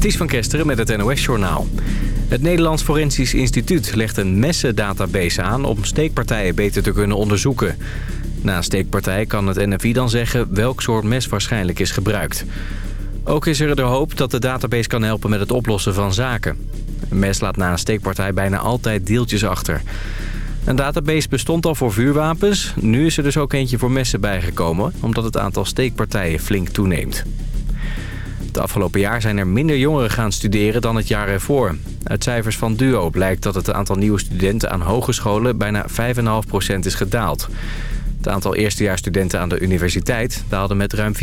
Ties van Kesteren met het NOS-journaal. Het Nederlands Forensisch Instituut legt een messendatabase aan... om steekpartijen beter te kunnen onderzoeken. Na een steekpartij kan het NFI dan zeggen welk soort mes waarschijnlijk is gebruikt. Ook is er de hoop dat de database kan helpen met het oplossen van zaken. Een mes laat na een steekpartij bijna altijd deeltjes achter. Een database bestond al voor vuurwapens. Nu is er dus ook eentje voor messen bijgekomen... omdat het aantal steekpartijen flink toeneemt. Het afgelopen jaar zijn er minder jongeren gaan studeren dan het jaar ervoor. Uit cijfers van DUO blijkt dat het aantal nieuwe studenten aan hogescholen bijna 5,5% is gedaald. Het aantal eerstejaarsstudenten aan de universiteit daalde met ruim 4%.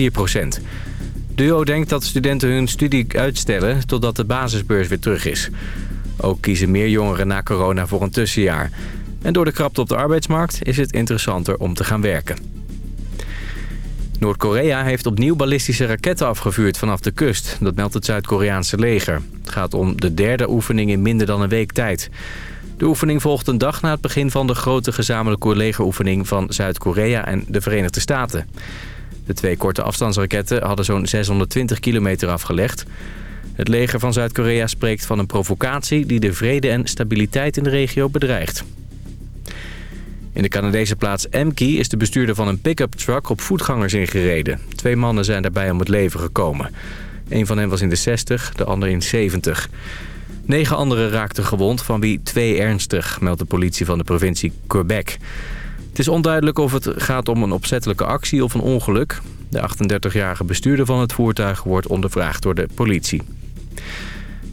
DUO denkt dat studenten hun studie uitstellen totdat de basisbeurs weer terug is. Ook kiezen meer jongeren na corona voor een tussenjaar. En door de krapte op de arbeidsmarkt is het interessanter om te gaan werken. Noord-Korea heeft opnieuw ballistische raketten afgevuurd vanaf de kust. Dat meldt het Zuid-Koreaanse leger. Het gaat om de derde oefening in minder dan een week tijd. De oefening volgt een dag na het begin van de grote gezamenlijke legeroefening van Zuid-Korea en de Verenigde Staten. De twee korte afstandsraketten hadden zo'n 620 kilometer afgelegd. Het leger van Zuid-Korea spreekt van een provocatie die de vrede en stabiliteit in de regio bedreigt. In de Canadese plaats Emkey is de bestuurder van een pick-up truck op voetgangers ingereden. Twee mannen zijn daarbij om het leven gekomen. Een van hen was in de 60, de ander in 70. Negen anderen raakten gewond, van wie twee ernstig, meldt de politie van de provincie Quebec. Het is onduidelijk of het gaat om een opzettelijke actie of een ongeluk. De 38-jarige bestuurder van het voertuig wordt ondervraagd door de politie.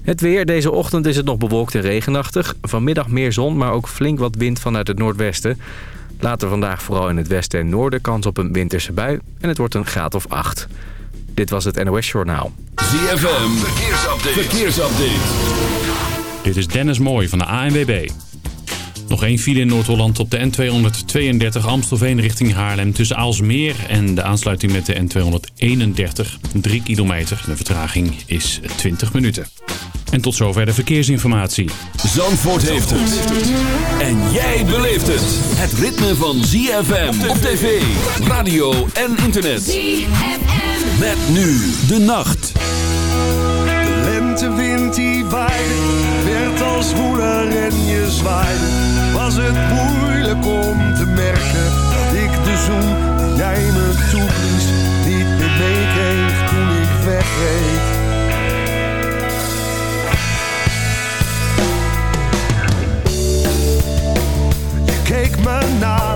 Het weer. Deze ochtend is het nog bewolkt en regenachtig. Vanmiddag meer zon, maar ook flink wat wind vanuit het noordwesten. Later vandaag vooral in het westen en noorden kans op een winterse bui. En het wordt een graad of 8. Dit was het NOS Journaal. ZFM. Verkeersupdate. Verkeersupdate. Dit is Dennis Mooij van de ANWB. Nog één file in Noord-Holland op de N232 Amstelveen richting Haarlem... tussen Aalsmeer en de aansluiting met de N231. 3 kilometer. De vertraging is 20 minuten. En tot zover de verkeersinformatie. Zandvoort heeft het. En jij beleeft het. Het ritme van ZFM op tv, radio en internet. ZFM. Met nu de nacht. Lentewind die waaide, werd als woeler en je zwaaide. Was het moeilijk om te merken dat ik de zoen die jij me toeblies niet meer meekreeg toen ik wegreed. keek me na.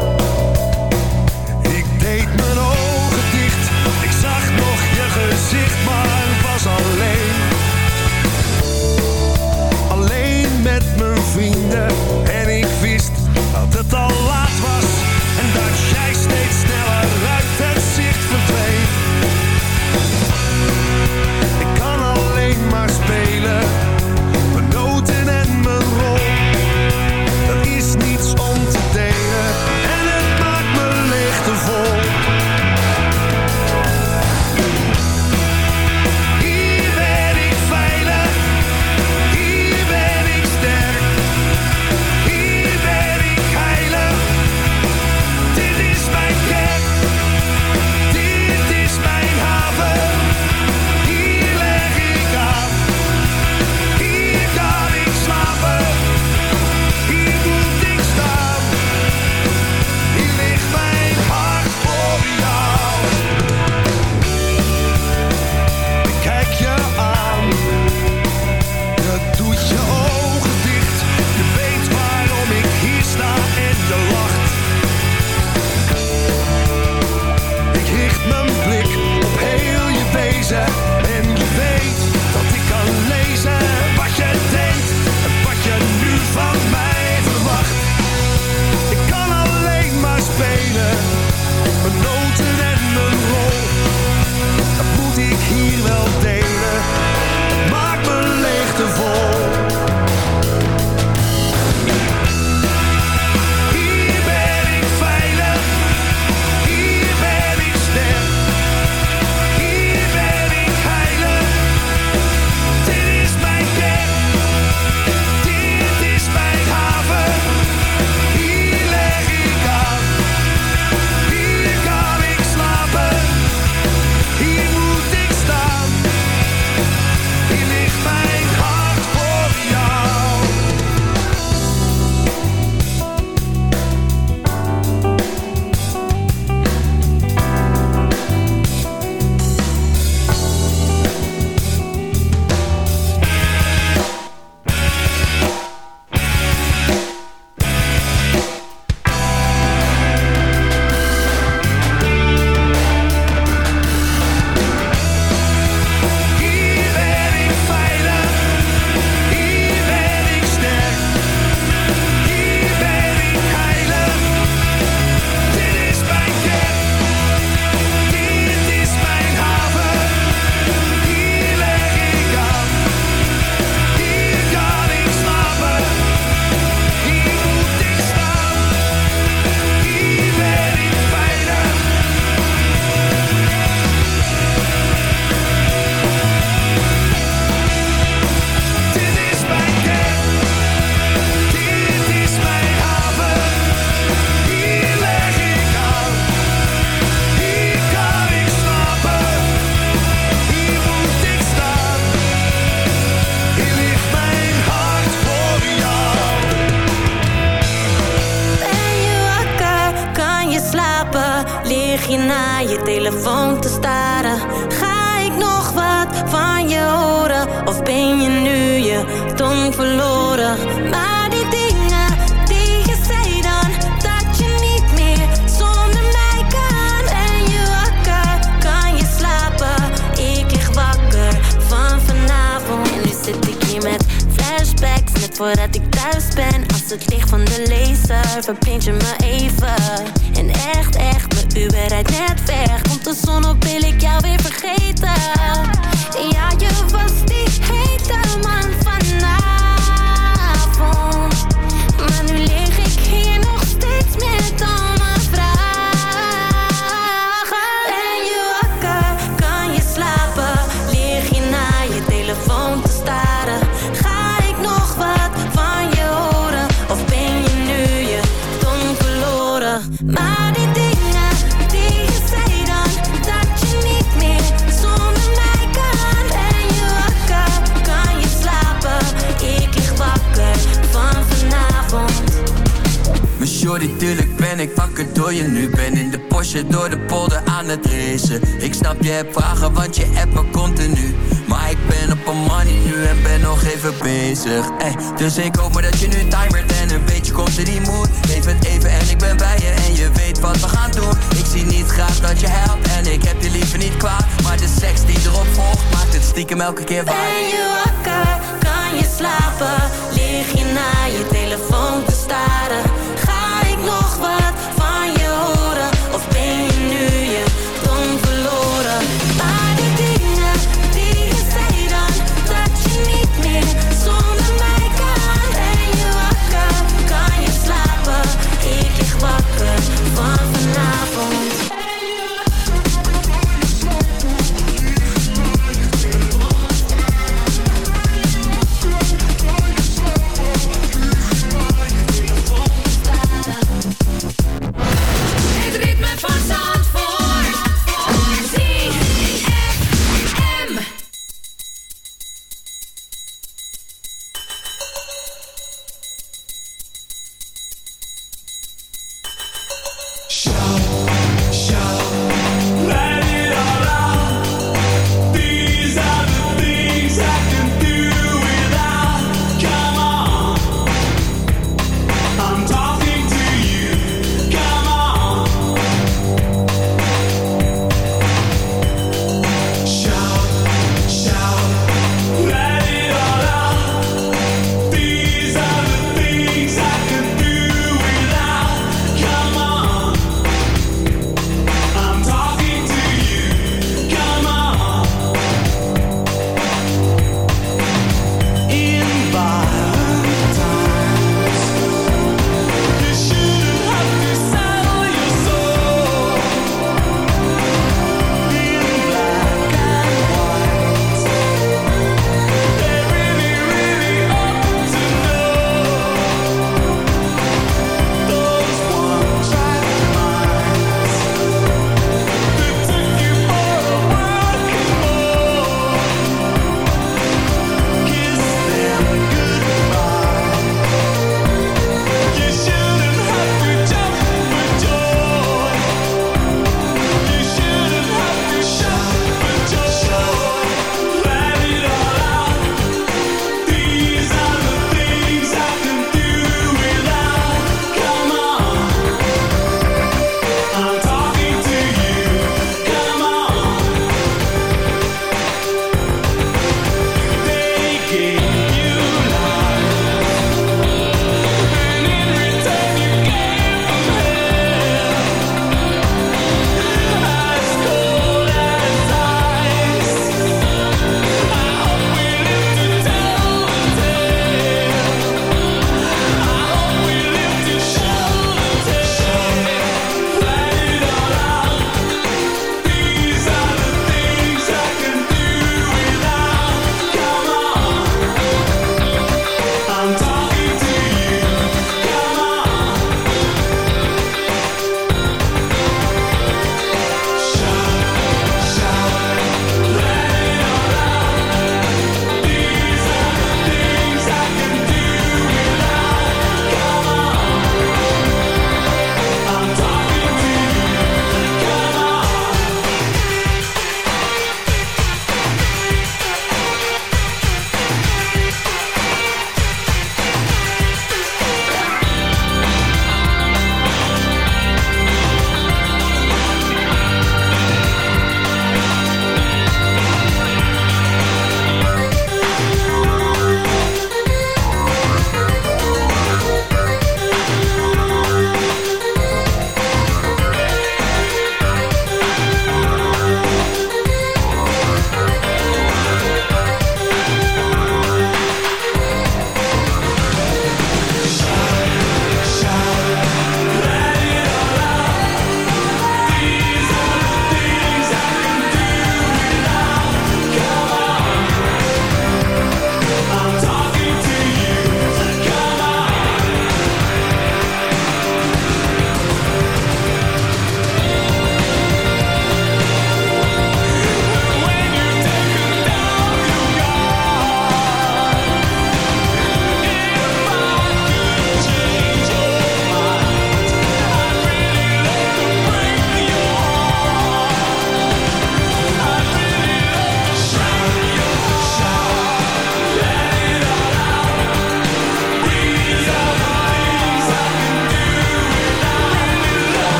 Shorty, tuurlijk ben ik wakker door je. Nu Ben in de Porsche door de polder aan het racen. Ik snap je hebt vragen, want je hebt me continu. Maar ik ben op een money nu en ben nog even bezig. Ey, Dus ik hoop maar dat je nu timert en een beetje komt in die moed Leef het even en ik ben bij je en je weet wat we gaan doen. Ik zie niet graag dat je helpt en ik heb je liever niet kwaad. Maar de seks die erop volgt maakt het stiekem elke keer waar. Ben je wakker, kan je slapen? Lig je naar je telefoon te staren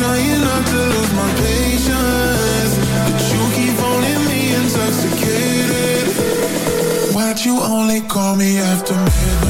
trying not to lose my patience, but you keep holding me intoxicated. Why'd you only call me after midnight?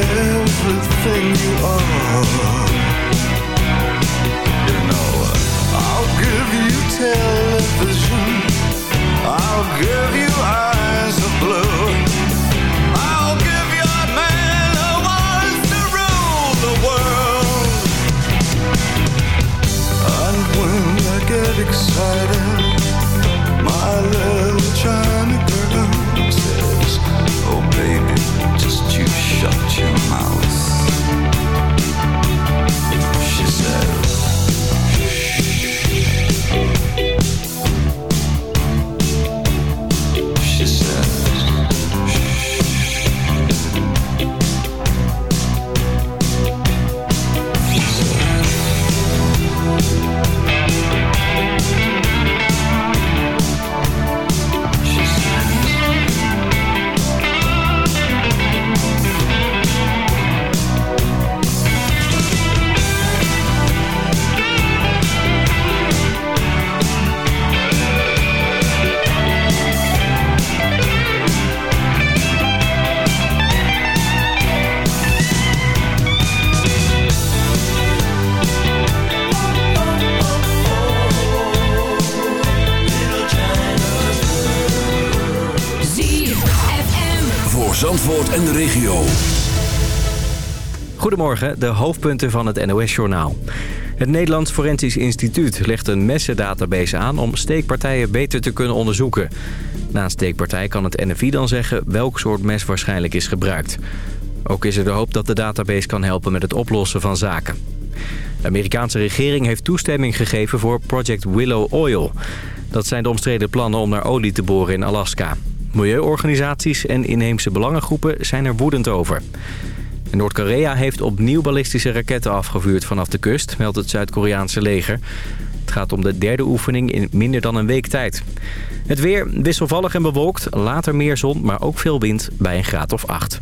everything you are. You know I'll give you television. I'll give you eyes of blue. I'll give you a man who wants to rule the world. And when I get excited my little China Goedemorgen, de hoofdpunten van het NOS-journaal. Het Nederlands Forensisch Instituut legt een messendatabase aan... om steekpartijen beter te kunnen onderzoeken. Na een steekpartij kan het NFI dan zeggen welk soort mes waarschijnlijk is gebruikt. Ook is er de hoop dat de database kan helpen met het oplossen van zaken. De Amerikaanse regering heeft toestemming gegeven voor Project Willow Oil. Dat zijn de omstreden plannen om naar olie te boren in Alaska. Milieuorganisaties en inheemse belangengroepen zijn er woedend over. Noord-Korea heeft opnieuw ballistische raketten afgevuurd vanaf de kust, meldt het Zuid-Koreaanse leger. Het gaat om de derde oefening in minder dan een week tijd. Het weer wisselvallig en bewolkt, later meer zon, maar ook veel wind bij een graad of 8.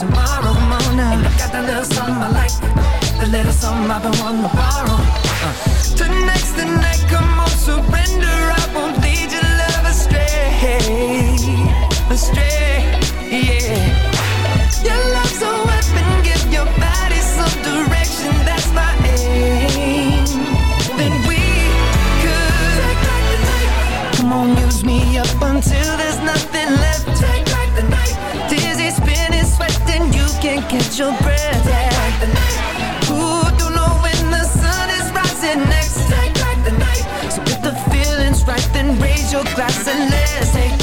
tomorrow morning. And I got that little something I like, the little something I've been wanting to borrow. Uh. Tonight's the night, come on, surrender. I won't lead your love astray, astray, yeah. Your love's a weapon, give your body some direction. That's my aim. Then we could, come on, use me up until. can't catch your breath. Yeah. Ooh, don't know when the sun is rising next. So if the feeling's right, then raise your glass and let's take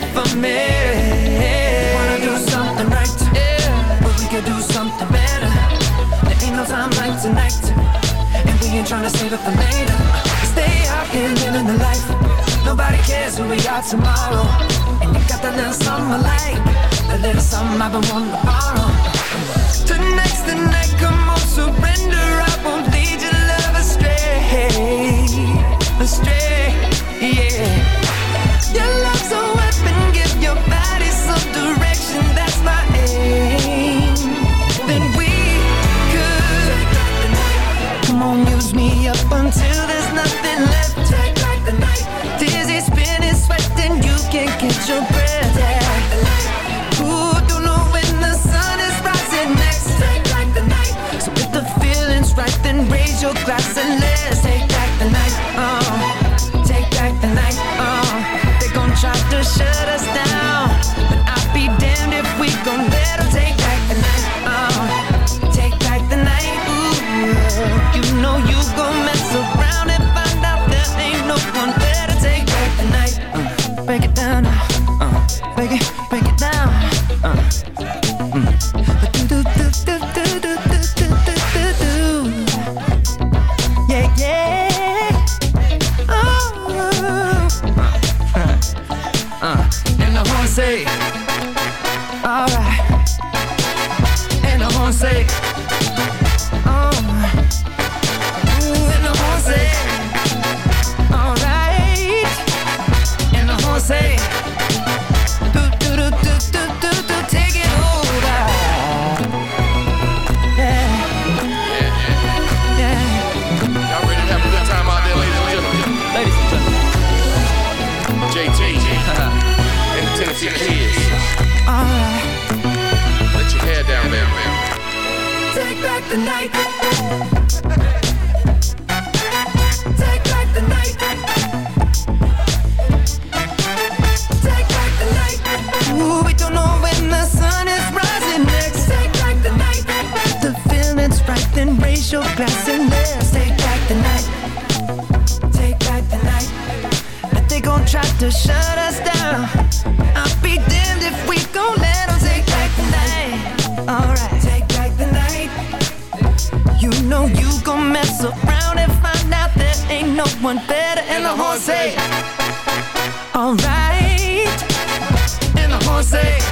for me. Wanna do something right, but we do something better. There ain't no time like tonight, and we ain't save it for later. Stay out here living the life. Nobody cares who we are tomorrow. And you got that little something I like, that little something I've been wanting. Tonight's the night, come on, surrender. I won't lead your love astray. right, then raise your glass and let's take back the night. Take back the night. But they gon' try to shut us down. I'll be damned if we gon' let them take back the night. Alright. Take back the night. You know you gon' mess around and find out there ain't no one better. And, the horn say, Alright. And the horn say,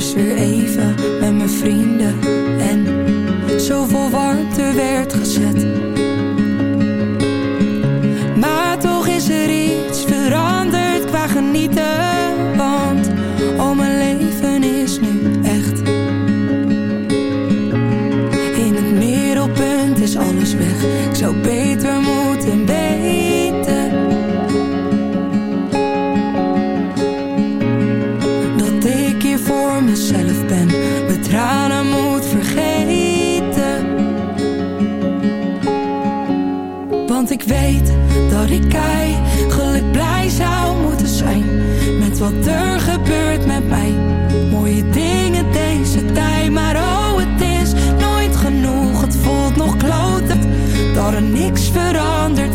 dus weer even met mijn vrienden en zoveel warmte werd gezet. Maar toch is er iets veranderd qua genieten, want al mijn leven is nu echt. In het middelpunt is alles weg, ik zou beter weet dat ik eigenlijk blij zou moeten zijn Met wat er gebeurt met mij. Mooie dingen deze tijd Maar oh het is nooit genoeg. Het voelt nog kloten dat er niks verandert.